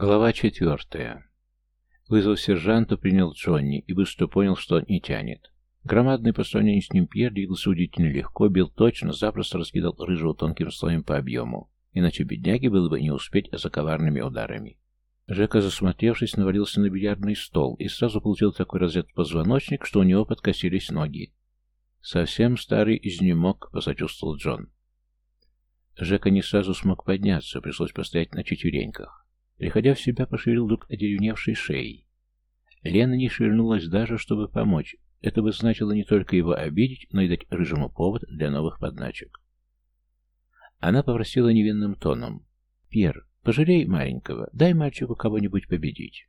Глава четвертая. Вызвав сержанта, принял Джонни и быстро понял, что не тянет. Громадный по сравнению с ним Пьер двигался удивительно легко, бил точно, запросто раскидал рыжего тонким слоем по объему. Иначе бедняге было бы не успеть за коварными ударами. Жека, засмотревшись, навалился на бильярдный стол и сразу получил такой разряд позвоночник, что у него подкосились ноги. «Совсем старый изнемог», — посочувствовал Джон. Жека не сразу смог подняться, пришлось постоять на четвереньках. Приходя в себя, пошевелил вдруг одеревневшей шеей. Лена не шевельнулась даже, чтобы помочь. Это бы значило не только его обидеть, но и дать рыжему повод для новых подначек. Она попросила невинным тоном. «Пьер, пожалей маленького, дай мальчику кого-нибудь победить».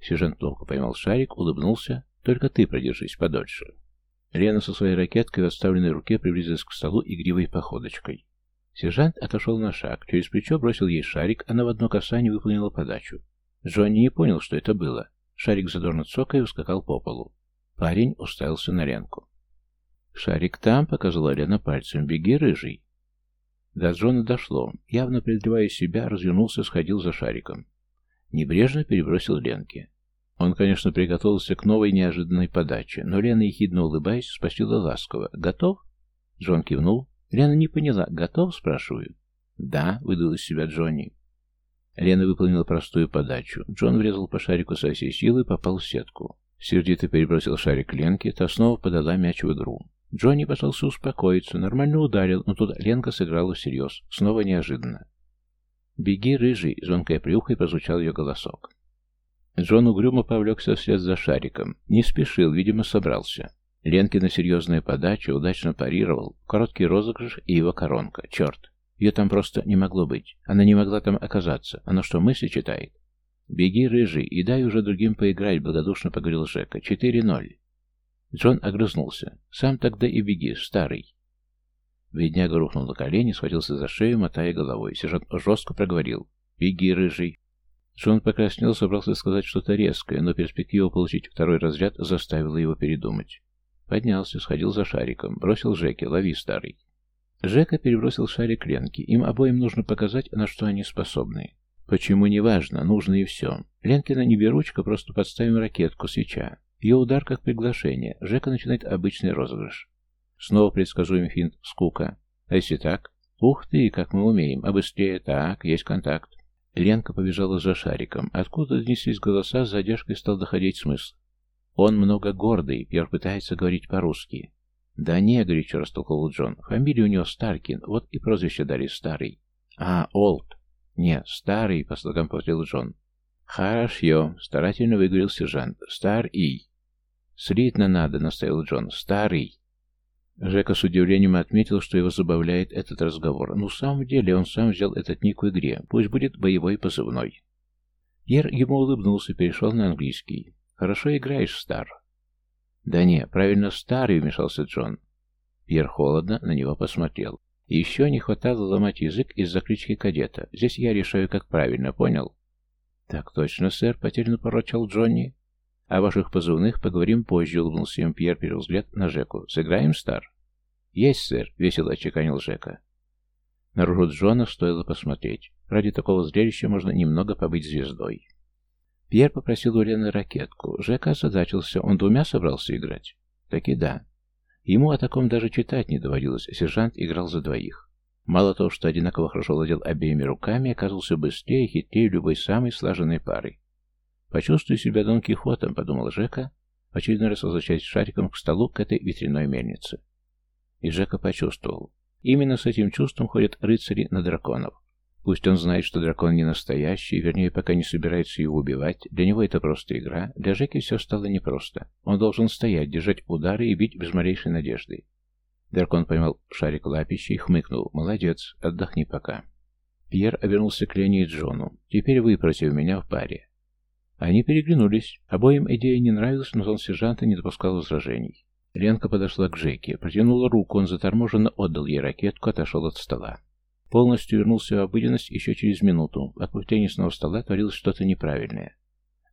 Сержант ловко поймал шарик, улыбнулся. «Только ты продержись подольше». Лена со своей ракеткой в отставленной руке приблизилась к столу игривой походочкой. Сержант отошел на шаг, через плечо бросил ей шарик, она в одно касание выполнила подачу. Джонни не понял, что это было. Шарик задорно цокая ускакал по полу. Парень уставился на Ленку. «Шарик там», — показала Лена пальцем, — «беги, рыжий». До Джона дошло. Явно преодолевая себя, развернулся, сходил за шариком. Небрежно перебросил Ленке. Он, конечно, приготовился к новой неожиданной подаче, но Лена, ехидно улыбаясь, спросила ласково. «Готов?» Джон кивнул, Лена не поняла. «Готов?» — спрашиваю. «Да», — выдал из себя Джонни. Лена выполнила простую подачу. Джон врезал по шарику со всей силы и попал в сетку. Сердито перебросил шарик Ленке, та снова подала мяч в игру. Джонни пытался успокоиться, нормально ударил, но тут Ленка сыграла всерьез. Снова неожиданно. «Беги, рыжий!» — звонкая приухой прозвучал ее голосок. Джон угрюмо повлекся вслед за шариком. Не спешил, видимо, собрался. Ленкина серьезная подача удачно парировал, короткий розыгрыш и его коронка. Черт, ее там просто не могло быть. Она не могла там оказаться. Она что, мысли читает? «Беги, рыжий, и дай уже другим поиграть», — благодушно поговорил Жека. «Четыре ноль». Джон огрызнулся. «Сам тогда и беги, старый». Бедняга рухнул на колени, схватился за шею, мотая головой. Сержант жестко проговорил. «Беги, рыжий». Джон покраснел, собрался сказать что-то резкое, но перспектива получить второй разряд заставила его передумать. Поднялся, сходил за шариком, бросил Жеке, лови, старый. Жека перебросил шарик Ленке. Им обоим нужно показать, на что они способны. Почему, неважно, нужно и все. Ленкина не беручка, просто подставим ракетку, свеча. Ее удар как приглашение. Жека начинает обычный розыгрыш. Снова предсказуем финт скука. А если так? Ух ты, как мы умеем. А быстрее так, есть контакт. Ленка побежала за шариком. Откуда донеслись голоса, с задержкой стал доходить смысл. Он много гордый, Пьер пытается говорить по-русски. «Да не», — горячо растолковал Джон, — «фамилия у него Старкин, вот и прозвище дали Старый». «А, Олд». «Не, Старый», — по слогам повторил Джон. «Хорошо», — старательно выговорил сержант. «Стар-и». «Слитно надо», — наставил Джон. «Старый». Жека с удивлением отметил, что его забавляет этот разговор. Ну, в самом деле, он сам взял этот ник в игре. Пусть будет боевой позывной. Пьер ему улыбнулся, перешел на английский. Хорошо играешь, Стар. Да не, правильно, Старый, вмешался Джон. Пьер холодно на него посмотрел. Еще не хватало ломать язык из-за клички кадета. Здесь я решаю, как правильно, понял? Так точно, сэр, потерянно порочил Джонни. О ваших позывных поговорим позже, улыбнулся им Пьер, перевел взгляд на Жеку. Сыграем, Стар? Есть, сэр, весело очеканил Жека. Наружу Джона стоило посмотреть. Ради такого зрелища можно немного побыть звездой. Пьер попросил у Лены ракетку. Жека озадачился. Он двумя собрался играть? Таки да. Ему о таком даже читать не доводилось. Сержант играл за двоих. Мало того, что одинаково хорошо владел обеими руками, оказался быстрее и хитрее любой самой слаженной пары. «Почувствуй себя Дон Кихотом», — подумал Жека, в очередной раз возвращаясь шариком к столу к этой ветряной мельнице. И Жека почувствовал. Именно с этим чувством ходят рыцари на драконов. Пусть он знает, что дракон не настоящий, вернее, пока не собирается его убивать, для него это просто игра, для Жеки все стало непросто. Он должен стоять, держать удары и бить без малейшей надежды. Дракон поймал шарик лапищей и хмыкнул. «Молодец, отдохни пока». Пьер обернулся к Лене и Джону. «Теперь вы против меня в паре». Они переглянулись. Обоим идея не нравилась, но тон сержанта не допускал возражений. Ленка подошла к Жеке, протянула руку, он заторможенно отдал ей ракетку, отошел от стола. Полностью вернулся в обыденность еще через минуту. Вокруг теннисного стола творилось что-то неправильное.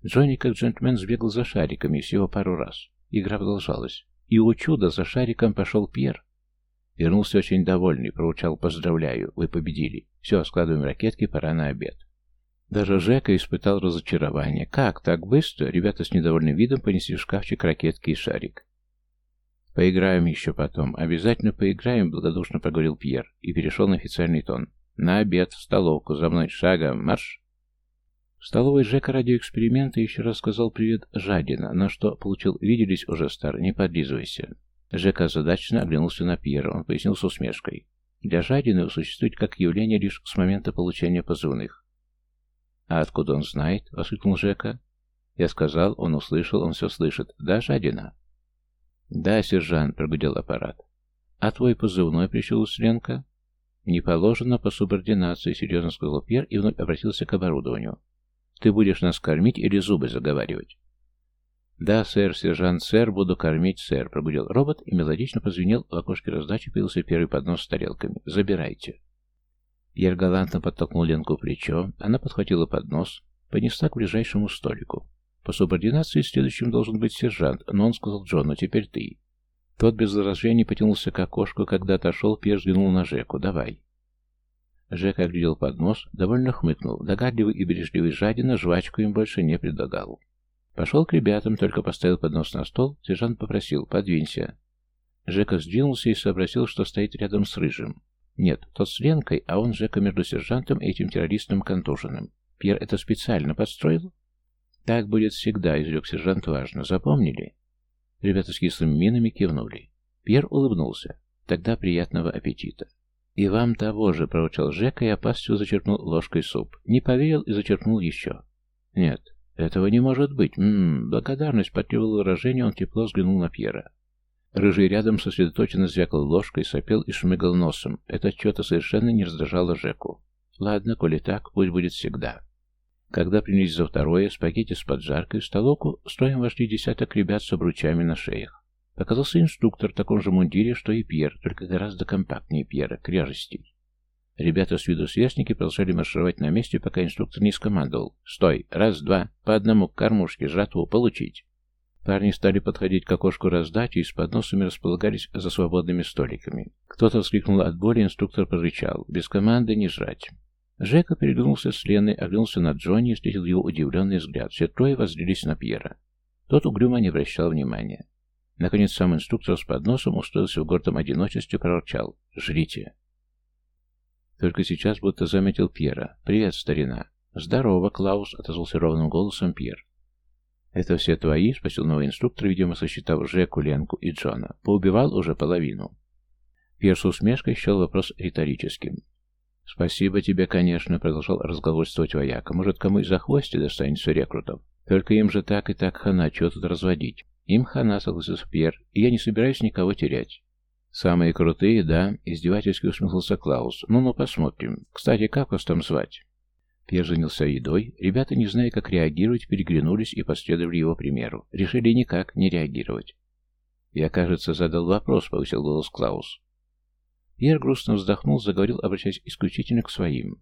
Джонни, как джентльмен, сбегал за шариками всего пару раз. Игра продолжалась. И, у чуда, за шариком пошел Пьер. Вернулся очень довольный, проучал «Поздравляю, вы победили. Все, складываем ракетки, пора на обед». Даже Жека испытал разочарование. Как, так быстро? Ребята с недовольным видом понесли в шкафчик ракетки и шарик. «Поиграем еще потом. Обязательно поиграем», — благодушно проговорил Пьер и перешел на официальный тон. «На обед, в столовку, за мной шагом, марш!» В столовой Жека ради эксперимента еще раз сказал привет Жадина, на что получил «виделись уже, стар, не подлизывайся». Жека озадаченно оглянулся на Пьера, он пояснил с усмешкой. Для Жадина существует как явление лишь с момента получения позывных. «А откуда он знает?» — воскликнул Жека. Я сказал, он услышал, он все слышит. «Да, Жадина?» «Да, сержант», — прогудел аппарат. «А твой позывной?» — прищулась Ленка. «Не положено по субординации», — серьезно сказал Пьер и вновь обратился к оборудованию. «Ты будешь нас кормить или зубы заговаривать?» «Да, сэр, сержант, сэр, буду кормить, сэр», — прогудел робот и мелодично позвенел, в окошке раздачи появился первый поднос с тарелками. «Забирайте». Пьер галантно подтолкнул Ленку в плечо, она подхватила поднос, понесла к ближайшему столику. По субординации следующим должен быть сержант, но он сказал Джону, теперь ты. Тот без возражений потянулся к окошку, когда отошел, Пьер взглянул на Жеку. «Давай». Жека оглядел поднос, довольно хмыкнул. Догадливый и бережливый жадина жвачку им больше не предлагал. Пошел к ребятам, только поставил поднос на стол, сержант попросил «подвинься». Жека сдвинулся и сообразил, что стоит рядом с Рыжим. Нет, тот с Ленкой, а он Жека между сержантом и этим террористом контуженным. Пьер это специально подстроил? Так будет всегда, изрек сержант важно. Запомнили? Ребята с кислыми минами кивнули. Пьер улыбнулся. Тогда приятного аппетита. «И вам того же», — проучал Жека и опасливо зачерпнул ложкой суп. Не поверил и зачерпнул еще. «Нет, этого не может быть. Ммм, благодарность потребовала выражения, он тепло взглянул на Пьера. Рыжий рядом сосредоточенно звякал ложкой, сопел и шмыгал носом. Это что-то совершенно не раздражало Жеку. Ладно, коли так, пусть будет всегда. Когда принялись за второе, спагетти с поджаркой, в столовку строем вошли десяток ребят с обручами на шеях. Показался инструктор в таком же мундире, что и Пьер, только гораздо компактнее Пьера, кряжестей. Ребята с виду сверстники продолжали маршировать на месте, пока инструктор не скомандовал. «Стой! Раз, два! По одному к кормушке, жатву получить!» Парни стали подходить к окошку раздачи и с подносами располагались за свободными столиками. Кто-то вскрикнул от боли, инструктор прорычал. «Без команды не жрать!» Жека переглянулся с Леной, оглянулся на Джонни и встретил его удивленный взгляд. Все трое воззрелись на Пьера. Тот угрюмо не обращал внимания. Наконец сам инструктор с подносом устроился в гордом одиночестве и прорычал. «Жрите!» Только сейчас будто заметил Пьера. «Привет, старина!» «Здорово, Клаус!» — отозвался ровным голосом Пьер. «Это все твои?» — спросил новый инструктор, видимо, сосчитав Жеку, Ленку и Джона. «Поубивал уже половину». Пьер с усмешкой счел вопрос риторическим. «Спасибо тебе, конечно», — продолжал разговольствовать вояка. «Может, кому из-за хвости достанется рекрутов? Только им же так и так хана, чего тут разводить?» «Им хана», — согласился Пьер, — «и я не собираюсь никого терять». «Самые крутые, да?» — издевательски усмехнулся Клаус. «Ну-ну, посмотрим. Кстати, как вас там звать?» Пьер занялся едой. Ребята, не зная, как реагировать, переглянулись и последовали его примеру. Решили никак не реагировать. «Я, кажется, задал вопрос», — повысил голос Клаус. Пьер грустно вздохнул, заговорил, обращаясь исключительно к своим.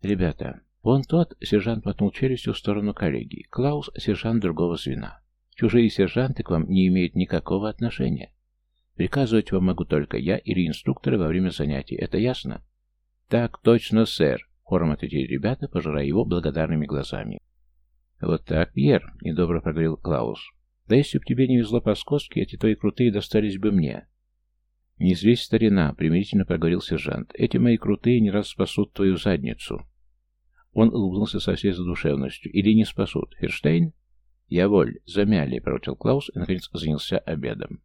«Ребята, вон тот, — сержант мотнул челюстью в сторону коллеги, — Клаус — сержант другого звена. Чужие сержанты к вам не имеют никакого отношения. Приказывать вам могу только я или инструкторы во время занятий. Это ясно? Так точно, сэр, хором ответили ребята, пожирая его благодарными глазами. Вот так, Пьер, недобро проговорил Клаус. Да если б тебе не везло по-скотски, эти твои крутые достались бы мне. Не злись, старина, примирительно проговорил сержант. Эти мои крутые не раз спасут твою задницу. Он улыбнулся со всей задушевностью. Или не спасут. Ферштейн? Я воль, замяли, проворчал Клаус и, наконец, занялся обедом.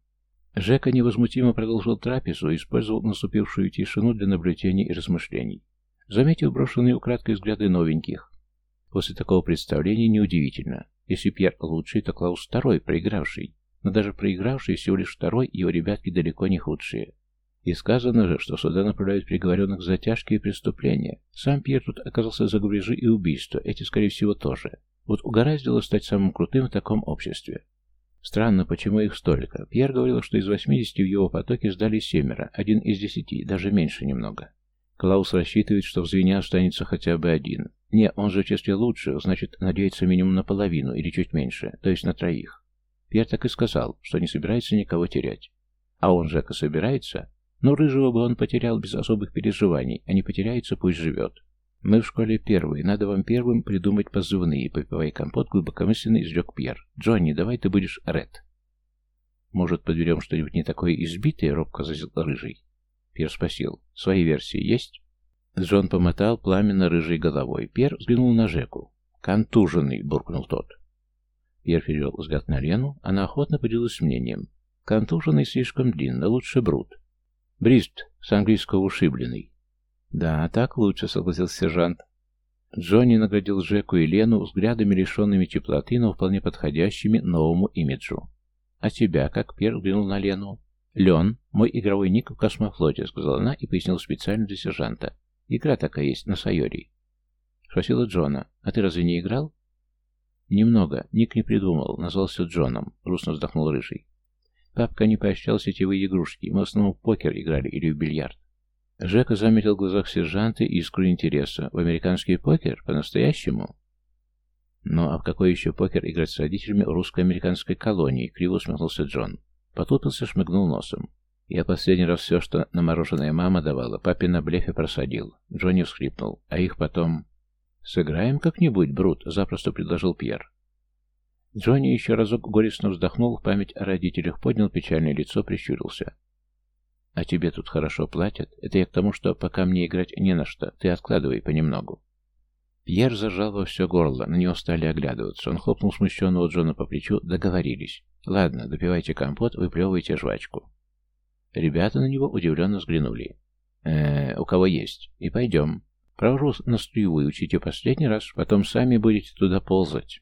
Жека невозмутимо продолжил трапезу и использовал наступившую тишину для наблюдений и размышлений. Заметив брошенные украдкой взгляды новеньких. После такого представления неудивительно. Если Пьер лучший, то Клаус второй, проигравший. Но даже проигравший всего лишь второй, его ребятки далеко не худшие. И сказано же, что сюда направляют приговоренных за тяжкие преступления. Сам Пьер тут оказался за грабежи и убийства, эти, скорее всего, тоже. Вот угораздило стать самым крутым в таком обществе. Странно, почему их столько. Пьер говорил, что из 80 в его потоке сдали семеро, один из десяти, даже меньше немного. Клаус рассчитывает, что в звене останется хотя бы один. Не, он же в числе лучших, значит, надеется минимум на половину или чуть меньше, то есть на троих. Пьер так и сказал, что не собирается никого терять. А он, Жека, собирается? Но рыжего бы он потерял без особых переживаний, а не потеряется, пусть живет. «Мы в школе первые, надо вам первым придумать позывные», — попивая компот, глубокомысленно изрек Пьер. «Джонни, давай ты будешь Ред». «Может, подберем что-нибудь не такое избитое?» — робко зазил рыжий. Пьер спросил. «Свои версии есть?» Джон помотал пламенно рыжей головой. Пьер взглянул на Жеку. «Контуженный», — буркнул тот. Пьер перевел взгляд на Лену, она охотно поделилась мнением. «Контуженный слишком длинно, лучше Брут». «Брист, с английского ушибленный». «Да, так лучше», — согласился сержант. Джонни наградил Жеку и Лену взглядами, лишенными теплоты, но вполне подходящими новому имиджу. «А тебя, как Пьер взглянул на Лену?» «Лен, мой игровой ник в космофлоте», — сказала она и пояснила специально для сержанта. «Игра такая есть на Сайоре». Спросила Джона. «А ты разве не играл?» «Немного. Ник не придумал. Назвался Джоном», — грустно вздохнул Рыжий. «Папка не поощрял сетевые игрушки. Мы в основном в покер играли или в бильярд». Жека заметил в глазах сержанта искру интереса. «В американский покер? По-настоящему?» «Ну, а в какой еще покер играть с родителями русско-американской колонии?» — криво усмехнулся Джон. Потупился, шмыгнул носом. «Я последний раз все, что намороженная мама давала, папе на блефе просадил». Джонни всхлипнул. «А их потом...» «Сыграем как-нибудь, Брут», — запросто предложил Пьер. Джонни еще разок горестно вздохнул, в память о родителях поднял печальное лицо, прищурился. «А тебе тут хорошо платят? Это я к тому, что пока мне играть не на что, ты откладывай понемногу». Пьер зажал во все горло, на него стали оглядываться. Он хлопнул смущенного Джона по плечу, договорились. «Ладно, допивайте компот, выплевывайте жвачку». Ребята на него удивленно взглянули. э у кого есть? И пойдем». Провожу на струю, учите последний раз, потом сами будете туда ползать.